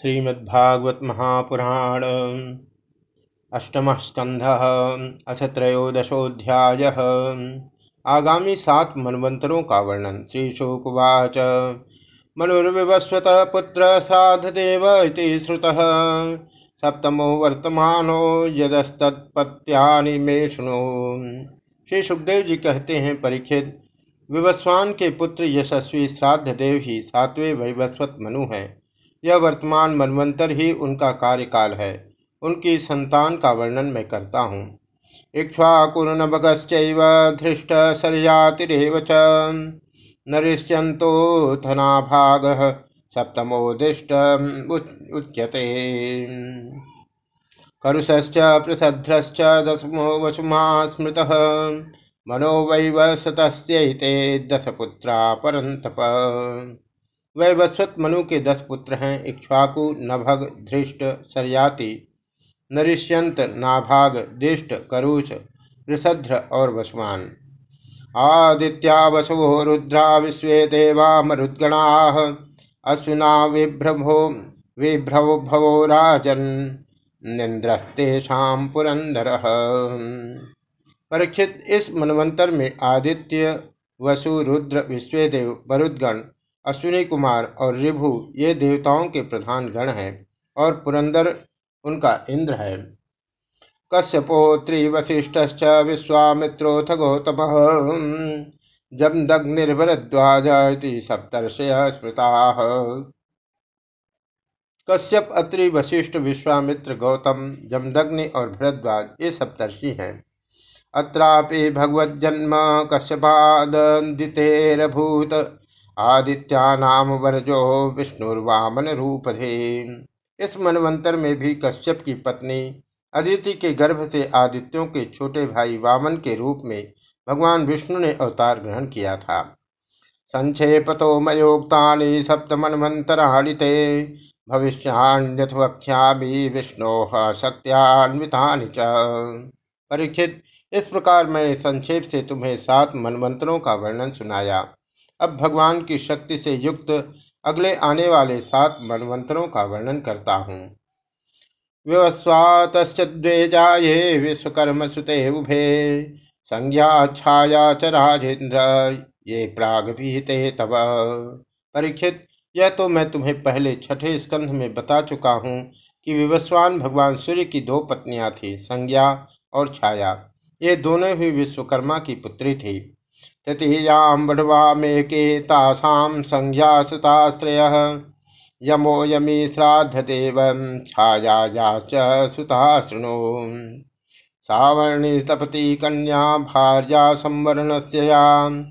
श्रीमद्भागवत महापुराण अष्टम स्कंध अथ त्रयोदशोध्याय आगामी सात मनवंतरों का वर्णन। श्री शोकवाच मनुर्विवस्वत पुत्र साधदेव इति श्रुतः। सप्तमो वर्तमानो यदस्तत्पत्यानि श्री सुखदेव जी कहते हैं परीक्षित विवस्वान के पुत्र यशस्वी श्राद्ध देव ही सातवें वैवस्वत मनु हैं। यह वर्तमान मनवंतर ही उनका कार्यकाल है। उनकी संतान का वर्णन मैं करता हूँ। इक्ष्वाकुर्नभगश्चैव धृष्ट सर्यातिरेव च नरिश्चन्तोऽथनाभागः सप्तमोदिष्ट उच्यते। करुषश्च, पृथध्रश्च, दशमो वसुमा स्मृतः। मनो वैवसतस्यैते दशपुत्रा परन्तप। वैवस्वत मनु के दस पुत्र हैं, इक्ष्वाकु, नभग, धृष्ट, सरयाति नरिष्यंत नाभाग, दिष्ट, करुष ऋषध्र और वसुमान। आदित्या वसवो रुद्रा विश्व देवा मरुद्गणा अश्विना विभ्रभो विभ्रव भवो राजन निंद्रस्तेषाम पुरंदर परीक्षित इस मनवंतर में आदित्य, वसु, रुद्र विश्वदेव मरुदगण अश्विनी कुमार और रिभु ये देवताओं के प्रधान गण हैं और पुरंदर उनका इंद्र है। कश्यपोत्री वशिष्ठ विश्वामित्रोथ गौतम। जमदग्निर्भरद्वाज सप्तर्षय स्मृता। कश्यप अत्रि वशिष्ठ विश्वामित्र, गौतम जमदग्नि और भरद्वाज ये सप्तर्षि हैं। अत्रापि भगवज्जन्म कश्यपादितेरभूत आदित्यानाम वर्जो विष्णुर्वामन रूपधे। इस मनवंतर में भी कश्यप की पत्नी अदिति के गर्भ से आदित्यों के छोटे भाई वामन के रूप में भगवान विष्णु ने अवतार ग्रहण किया था। संक्षेपतो मयोक्ता सप्त मनवंतराणि ते भविष्याण्यथवक्ष्यामि विष्णो शक्त्यान्विता परीक्षित, इस प्रकार मैंने संक्षेप से तुम्हें सात मनवंतरों का वर्णन सुनाया। अब भगवान की शक्ति से युक्त अगले आने वाले सात मनवंतरों का वर्णन करता हूँ। व्यवस्वातश्चे विश्वकर्म सुते उभे, संज्ञा छाया च राजेन्द्र ये प्राग भीते तब परीक्षित, यह तो मैं तुम्हें पहले छठे स्कंध में बता चुका हूँ कि विवस्वान भगवान सूर्य की दो पत्नियाँ थी, संज्ञा और छाया। ये दोनों ही विश्वकर्मा की पुत्री थी। तृतीयां बढवामेके तासां संज्ञासुताश्रयः यमो यमी श्राद्धदेवं छायायाश्च सुता सावर्णी तपति कन्या भार्या संवरणस्य यां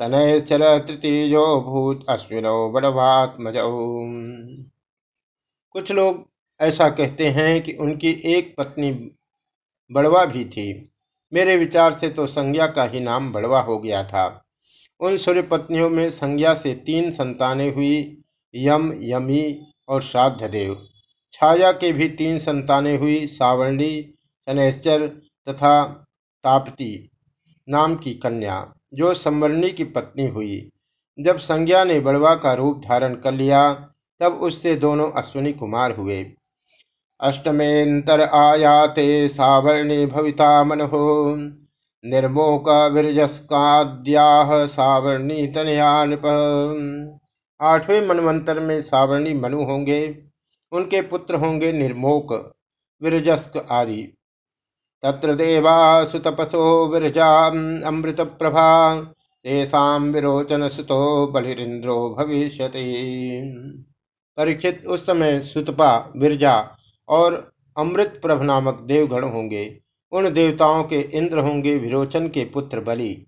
तनयश्चर तृतीयो भूत अश्विनो बड़वात्मजौ कुछ लोग ऐसा कहते हैं कि उनकी एक पत्नी बड़वा भी थी। मेरे विचार से तो संज्ञा का ही नाम बड़वा हो गया था। उन सूर्य पत्नियों में संज्ञा से तीन संतानें हुई, यम, यमी और श्राद्धदेव। छाया के भी तीन संतानें हुई, सावर्णी, शनैश्चर तथा तापती नाम की कन्या, जो संवर्णी की पत्नी हुई। जब संज्ञा ने बड़वा का रूप धारण कर लिया, तब उससे दोनों अश्विनी कुमार हुए। अष्टमेन्तर आयाते सावर्णी भविता मनहो निर्मोक विरजस्काद्याह सावर्णी तनया नृप आठवें मनवंतर में सावर्णी मनु होंगे, उनके पुत्र होंगे निर्मोक, विरजस्क आदि। तत्र देवा सुतपसो विरजा अमृत प्रभा तेषाम विरोचन सुतो बलिरिंद्रो भविष्य परीक्षित उस समय सुतपा, विरजा और अमृत प्रभ नामक देवगण होंगे। उन देवताओं के इंद्र होंगे विरोचन के पुत्र बलि।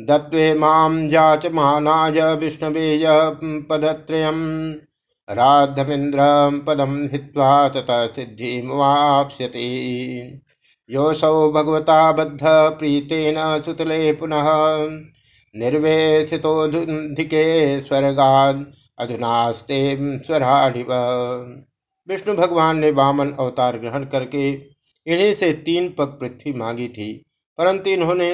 दत्वे माम महानाय विष्णवे पदत्रयम्। राधमिंद्र पदम हित्वा तथा सिद्धि योसौ भगवता बद्ध प्रीतेन सुतले पुनः। निर्वेशितोधिके स्वर्गाद अधुनास्ते स्वराढ़ विष्णु भगवान ने वामन अवतार ग्रहण करके इन्हीं से तीन पग पृथ्वी मांगी थी, परंतु इन्होंने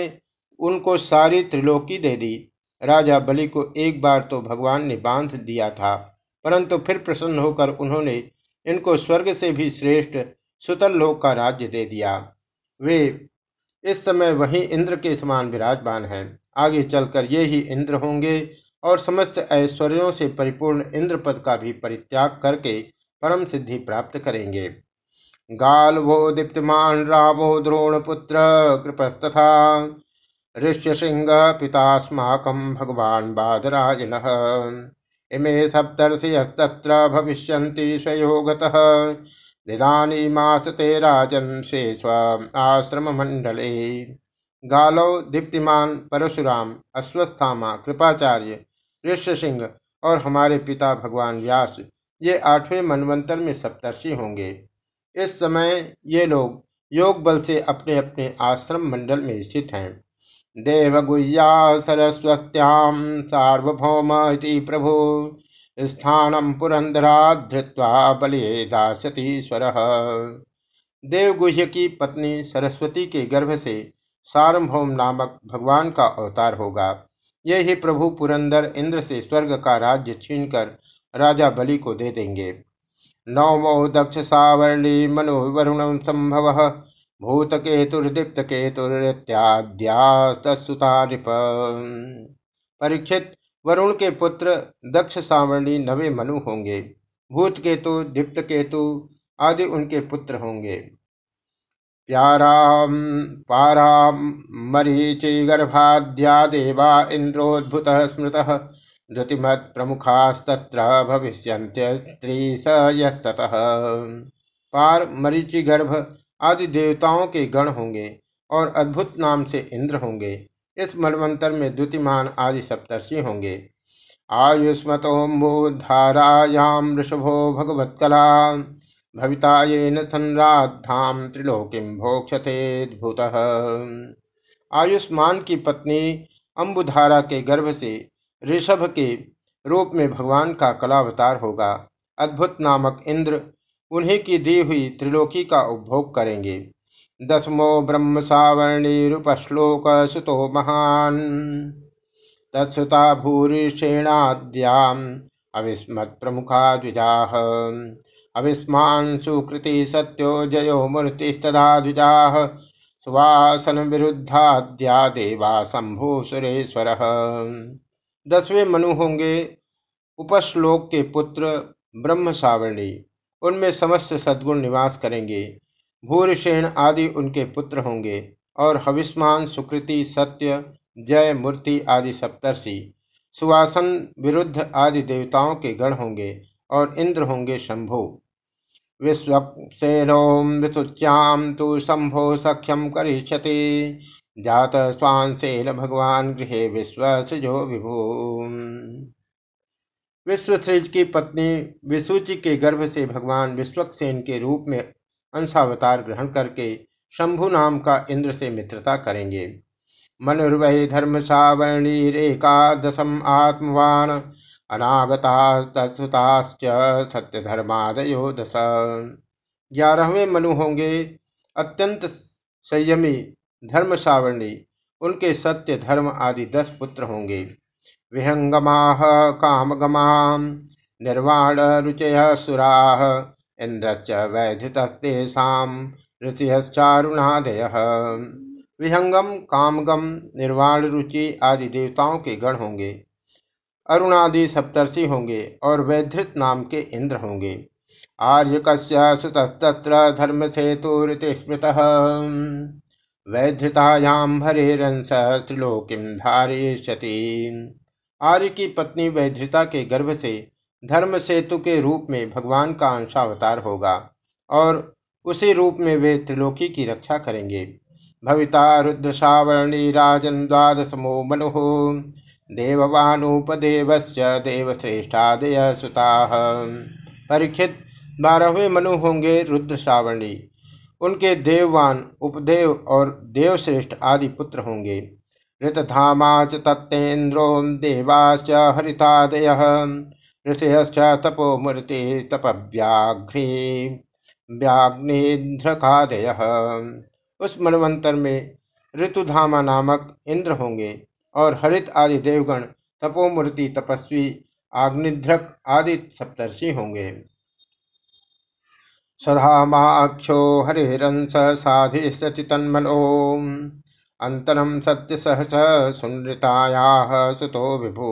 उनको सारी त्रिलोकी दे दी। राजा बलि को एक बार तो भगवान ने बाँध दिया था, परंतु फिर प्रसन्न होकर उन्होंने इनको स्वर्ग से भी श्रेष्ठ सुतल लोक का राज्य दे दिया। वे इस समय वही इंद्र के समान विराजमान हैं। आगे चलकर ये ही इंद्र होंगे और समस्त ऐश्वर्यों से परिपूर्ण इंद्र पद का भी परित्याग करके परम सिद्धि प्राप्त करेंगे। गाल्वो दीप्तिमान रामो द्रोणपुत्र कृपस्तथा। ऋष्यसिंह पितास्माकं भगवान् बादरायणः इमे सप्तर्षयस्तत्र भविष्यन्ति स्वयोगतः। निदानीमास ते राजन स्वे स्व आश्रम मंडले गालव दीप्तिमान परशुराम, अश्वस्थामा, कृपाचार्य, ऋष्य सिंह और हमारे पिता भगवान व्यास ये आठवें मनवंतर में सप्तर्षि होंगे। इस समय ये लोग योग बल से अपने अपने आश्रम मंडल में स्थित हैं। देवगुह्या सरस्वत्याम सार्वभौम प्रभु स्थानम पुरंदरा धृत्वा बलिए दास्यतीश्वर देवगुह्य की पत्नी सरस्वती के गर्भ से सार्वभौम नामक भगवान का अवतार होगा। ये ही प्रभु पुरंदर इंद्र से स्वर्ग का राज्य छीनकर राजा बलि को दे देंगे। नवमो दक्ष सावर्णी मनोवरुण संभव। भूत भूतकेतुर्दीप्त केतुरित्याद्यास्तुता परीक्षित वरुण के पुत्र दक्ष सावर्णी नवे मनु होंगे। भूत केतु दीप्त केतु आदि उनके पुत्र होंगे। प्याराम पाराम मरीचि गर्भाद्या देवा इंद्रोद्भुत स्मृत। द्युतिमत् प्रमुखास्तत्र भविष्यन्त्यस्त्रीस यस्ततः पार मरीचि गर्भ आदि देवताओं के गण होंगे और अद्भुत नाम से इंद्र होंगे। इस मनवंतर में द्युतिमान आदि सप्तर्षि होंगे। आयुष्मतोम्बुधारायां ऋषभो भगवत्कला। भविता येन संराधाम त्रिलोकीम भोक्षतेद्भुतः आयुष्मान की पत्नी अम्बुधारा के गर्भ से ऋषभ के रूप में भगवान का कलावतार होगा। अद्भुत नामक इंद्र उन्हीं की दी हुई त्रिलोकी का उपभोग करेंगे। दसमो ब्रह्म सावर्णी रूप श्लोक सुतो महान। तत्सुता भूरिषेणाद्याम। अविस्मत् प्रमुखा द्विजा। अविस्मान सुकृति सत्यो जयो मूर्तिस्तदा द्विजा। सुवासन विरुद्धाद्या देवा शंभु सुरेश्वर। दसवें मनु होंगे उपश्लोक के पुत्र ब्रह्म सावर्णी उनमें समस्त सद्गुण निवास करेंगे। भूरिषेण आदि उनके पुत्र होंगे और हविस्मान सुकृति, सत्य, जय, मूर्ति आदि सप्तर्षि, सुवासन, विरुद्ध आदि देवताओं के गण होंगे और इंद्र होंगे शंभु। विश्वसेनो विसुच्याम तो शंभो सख्यम करिष्यति। जात स्वांसेन भगवान गृह विश्व सृजो विभु। विश्वश्रेज की पत्नी विसूचि के गर्भ से भगवान विश्वक्सेन के रूप में अंशावतार ग्रहण करके शंभु नाम का इंद्र से मित्रता करेंगे। मनुर्वै धर्म दशम आत्मवान अनागता सत्य धर्मादयो दश। ग्यारहवें मनु होंगे अत्यंत संयमी धर्म सावर्णी उनके सत्य, धर्म आदि दस पुत्र होंगे। विहंगमाः कामगमां निर्वाणरुचयः सुराः इन्द्रश्च वैधितस्तेषां ऋषिश्चारुणादयः विहंगम, कामगम, निर्वाण, रुचि आदि देवताओं के गण होंगे। अरुणादि सप्तर्षि होंगे और वैधृत नाम के इंद्र होंगे। आर्य कस्य सुतस्तत्र धर्म सेतु स्मृत। वैधृतायाम हरेरंस त्रिलोकीम धारिष्यति आर्य की पत्नी वैधृता के गर्भ से धर्म सेतु के रूप में भगवान का अंशावतार होगा और उसी रूप में वे त्रिलोकी की रक्षा करेंगे। भविता रुद्र सावर्णी राजन द्वादशमो मनु देववानुपदेवश्च देवश्रेष्ठादय सुता परीक्षित बारहवें मनु होंगे रुद्र सावर्णी। उनके देववान, उपदेव और देवश्रेष्ठ आदि पुत्र होंगे। ऋतधामा तत्तेन्द्रो देवाश्च हरितादयः, ऋषयश्च तपोमूर्ति तपव्याघ्री व्याघ्निध्रकादयः उस मनवंतर में ऋतुधामा नामक इंद्र होंगे और हरित आदि देवगण तपोमूर्ति, तपस्वी, आग्निध्रक आदि सप्तर्षि होंगे। सधामाख्यो हरिहरंस साधि सचि तन्मनो अंतरम सत्य सहस सुनृताया सुतो विभु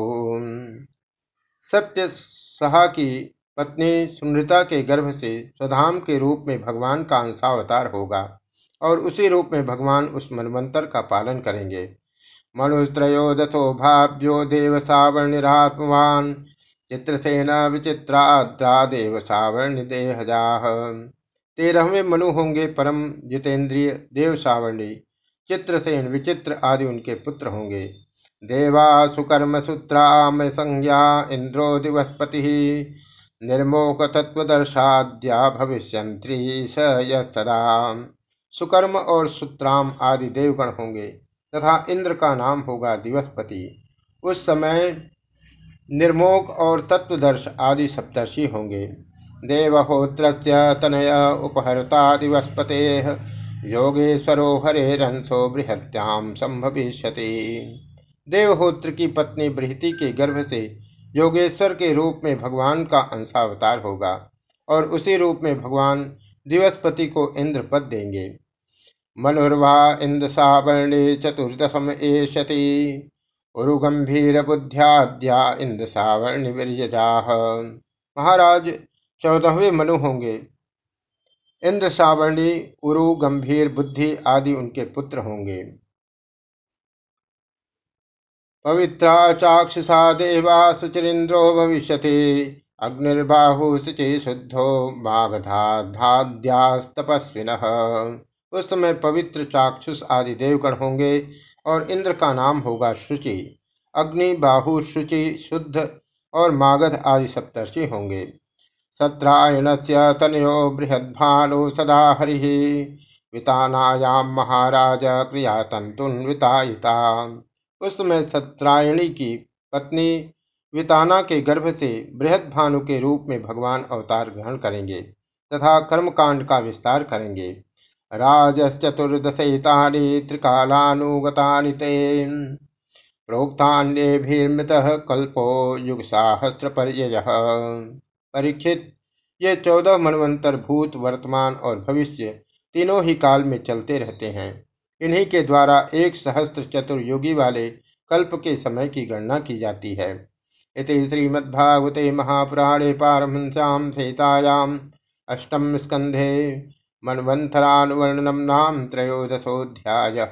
सत्य सहा की पत्नी सुनृता के गर्भ से स्वधाम के रूप में भगवान का अंशावतार होगा और उसी रूप में भगवान उस मनवंतर का पालन करेंगे। मनुत्रयोदथो भाव्यो देव सावर्णिरात्मवान चित्रसेन विचित्राद्रा देव सावर्ण देहजा तेरहवें मनु होंगे परम जितेंद्रिय देव सावर्णी। चित्रसेन विचित्र आदि उनके पुत्र होंगे। देवा सुकर्म सूत्राम संज्ञा इंद्रो दिवस्पति। निर्मोक तत्वदर्शाद्या भविष्य सदा। सुकर्म और सुत्राम आदि देवगण होंगे तथा इंद्र का नाम होगा दिवस्पति। उस समय निर्मोक और तत्वदर्श आदि सप्तर्षि होंगे। देवहोत्र तनय उपहरता दिवस्पते योगेश्वरो हरे रंसो बृहत्याम संभविष्यति। देवहोत्र की पत्नी बृहति के गर्भ से योगेश्वर के रूप में भगवान का अंशावतार होगा और उसी रूप में भगवान दिवसपति को इंद्र पद देंगे। मनुर्वा इंद्र सावर्णे चतुर्दशम एशति उरुगंभीर बुद्ध्याद्या इंद्र सावर्ण महाराज, चौदहवें मनु होंगे। इंद्र सावर्णी उरु, गंभीर, बुद्धि आदि उनके पुत्र होंगे। पवित्रा चाक्षुषा देवा सुचिरिंद्रो भविष्य अग्निर्बाहु शुचि शुद्धो माघधाध्यास्तपस्विन उस समय पवित्र चाक्षुष आदि देवगण होंगे। और इंद्र का नाम होगा शुचि। अग्नि, बाहु, शुचि, शुद्ध और मागध आदि सप्तर्षि होंगे। सत्रायण से तनयो बृहद्भानु सदा हरि। वितानायाम महाराज क्रिया तंतुन्वितायिता उस समय सत्रायणी की पत्नी विताना के गर्भ से बृहद भानु के रूप में भगवान अवतार ग्रहण करेंगे तथा कर्मकांड का विस्तार करेंगे। राजश्चतुर्दशहिता त्रिकालानुगता ते। प्रोक्तान्यभिर्मृत कल्पो युग सहस्र परीक्षित, ये चौदह मनवंतर भूत वर्तमान और भविष्य तीनों ही काल में चलते रहते हैं। इन्हीं के द्वारा एक सहस्त्र चतुर्युगी वाले कल्प के समय की गणना की जाती है। इति श्रीमद्भागवते महापुराणे पारमहंस्यां सीतायाम् अष्टम स्कंधे मनवंथरानुवर्णनम नाम त्रयोदशोध्याय